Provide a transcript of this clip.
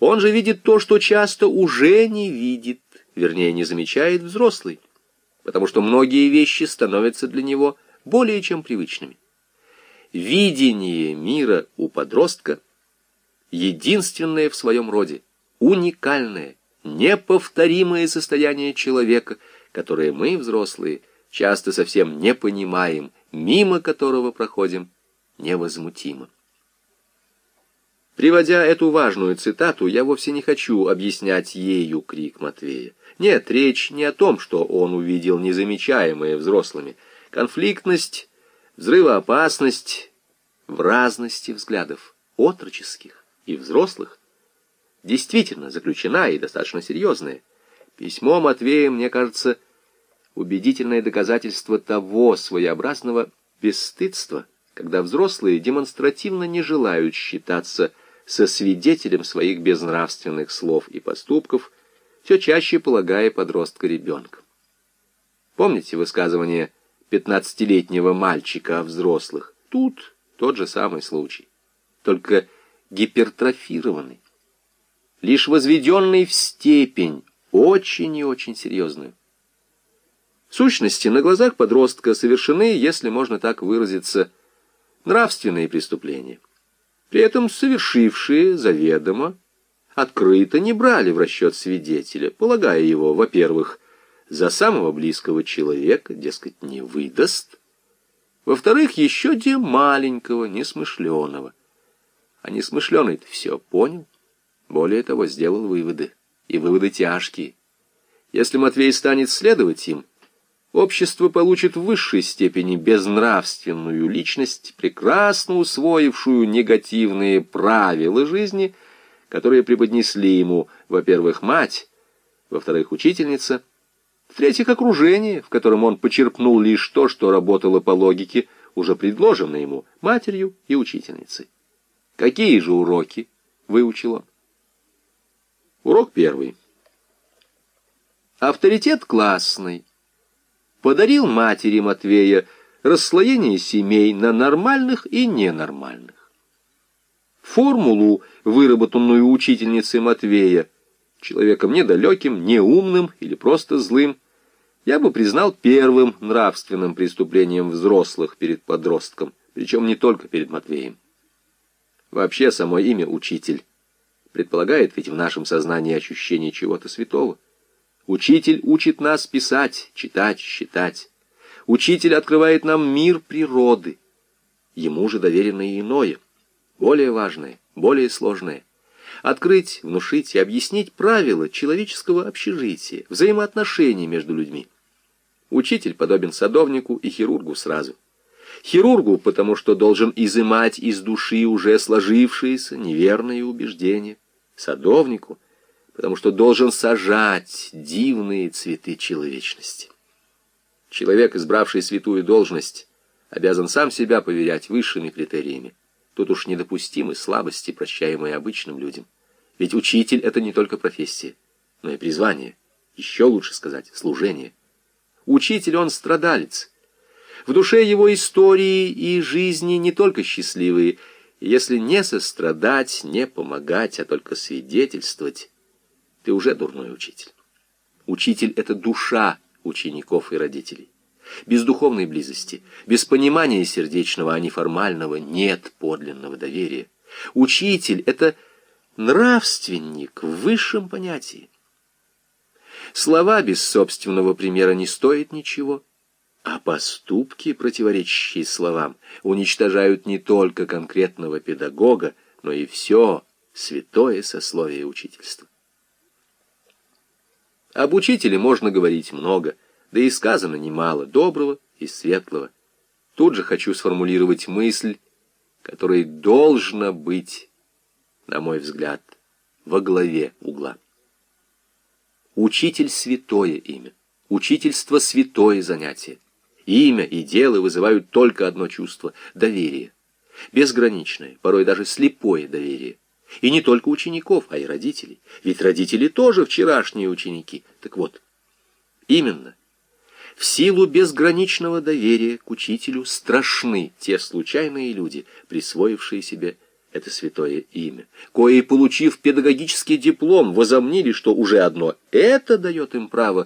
Он же видит то, что часто уже не видит, вернее, не замечает взрослый, потому что многие вещи становятся для него более чем привычными. Видение мира у подростка единственное в своем роде, уникальное, неповторимое состояние человека, которое мы, взрослые, часто совсем не понимаем, мимо которого проходим невозмутимо. Приводя эту важную цитату, я вовсе не хочу объяснять ею крик Матвея. Нет, речь не о том, что он увидел незамечаемое взрослыми. Конфликтность, взрывоопасность в разности взглядов, отроческих и взрослых, действительно заключена и достаточно серьезная. Письмо Матвея, мне кажется, убедительное доказательство того своеобразного бесстыдства, когда взрослые демонстративно не желают считаться со свидетелем своих безнравственных слов и поступков, все чаще полагая подростка ребенком. Помните высказывание пятнадцатилетнего мальчика о взрослых? Тут тот же самый случай, только гипертрофированный, лишь возведенный в степень очень и очень серьезную. В сущности, на глазах подростка совершены, если можно так выразиться, нравственные преступления. При этом совершившие заведомо открыто не брали в расчет свидетеля, полагая его, во-первых, за самого близкого человека, дескать, не выдаст, во-вторых, еще де маленького, несмышленого. А несмышленый-то все понял, более того, сделал выводы, и выводы тяжкие. Если Матвей станет следовать им, общество получит в высшей степени безнравственную личность, прекрасно усвоившую негативные правила жизни – которые преподнесли ему, во-первых, мать, во-вторых, учительница, в-третьих, окружение, в котором он почерпнул лишь то, что работало по логике, уже предложенное ему матерью и учительницей. Какие же уроки выучил он? Урок первый. Авторитет классный подарил матери Матвея расслоение семей на нормальных и ненормальных. Формулу, выработанную учительницей Матвея, человеком недалеким, неумным или просто злым, я бы признал первым нравственным преступлением взрослых перед подростком, причем не только перед Матвеем. Вообще, само имя «учитель» предполагает ведь в нашем сознании ощущение чего-то святого. Учитель учит нас писать, читать, считать. Учитель открывает нам мир природы. Ему же доверено и иное — более важное, более сложное. Открыть, внушить и объяснить правила человеческого общежития, взаимоотношений между людьми. Учитель подобен садовнику и хирургу сразу. Хирургу, потому что должен изымать из души уже сложившиеся неверные убеждения. Садовнику, потому что должен сажать дивные цветы человечности. Человек, избравший святую должность, обязан сам себя поверять высшими критериями. Тут уж недопустимы слабости, прощаемые обычным людям. Ведь учитель — это не только профессия, но и призвание. Еще лучше сказать, служение. Учитель он страдалец. В душе его истории и жизни не только счастливые. Если не сострадать, не помогать, а только свидетельствовать, ты уже дурной учитель. Учитель — это душа учеников и родителей. Без духовной близости, без понимания сердечного, а не формального, нет подлинного доверия. Учитель — это нравственник в высшем понятии. Слова без собственного примера не стоят ничего, а поступки, противоречащие словам, уничтожают не только конкретного педагога, но и все святое сословие учительства. Об учителе можно говорить много — да и сказано немало доброго и светлого. Тут же хочу сформулировать мысль, которая должна быть, на мой взгляд, во главе угла. Учитель — святое имя, учительство — святое занятие. Имя и дело вызывают только одно чувство — доверие. Безграничное, порой даже слепое доверие. И не только учеников, а и родителей. Ведь родители тоже вчерашние ученики. Так вот, именно — в силу безграничного доверия к учителю страшны те случайные люди, присвоившие себе это святое имя, кои, получив педагогический диплом, возомнили, что уже одно это дает им право